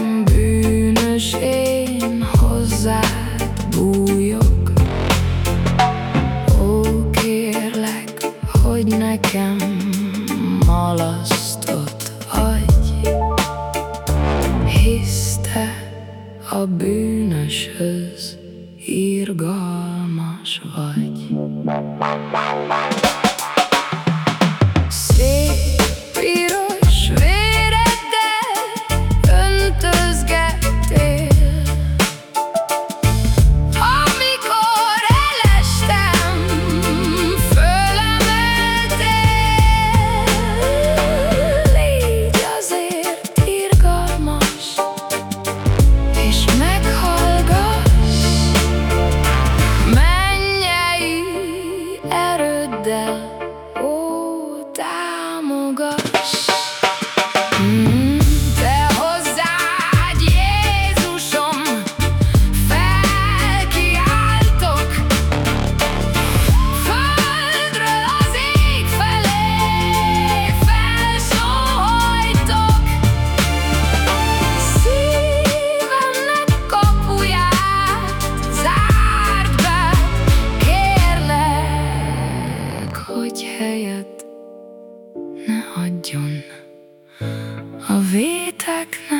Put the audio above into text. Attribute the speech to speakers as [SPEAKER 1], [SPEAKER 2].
[SPEAKER 1] nem bűnös, bújok. Ó, kérlek, hogy nekem malasztot adj. Hisz te a bűnöshöz irgalmas vagy. Adjon a véteknek.